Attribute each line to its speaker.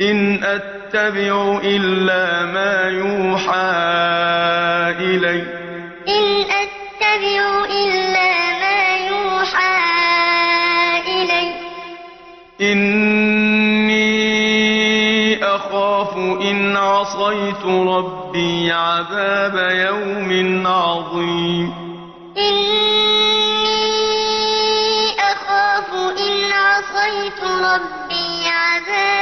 Speaker 1: إِنْ أَتَّبِعُ إِلَّا مَا يُوحَىٰ إِلَيَّ ۖ. إِنِّي أَخَافُ إِنْ عَصَيْتُ رَبِّي عَذَابَ يَوْمٍ عَظِيمٍ
Speaker 2: وَإِذَا تُتْلَىٰ عَلَيْهِمْ آيَاتُنَا بَيِّنَاتٍ قَالَ الَّذِينَ لَا يَرْجُونَ لِقَاءَنَا ائْتِ بِقُرْآنٍ غَيْرِ هَٰذَا أَوْ بَدِّلْهُ ۚ قُلْ مَا يَكُونُ لِي أَنْ أُبَدِّلَهُ مِن تِلْقَاءِ نَفْسِي ۖ إِنْ أَتَّبِعُ إِلَّا مَا يُوحَىٰ إِلَيَّ ۖ إِنِّي أَخَافُ إِنْ عَصَيْتُ رَبِّي عَذَابَ يَوْمٍ عَظِيمٍ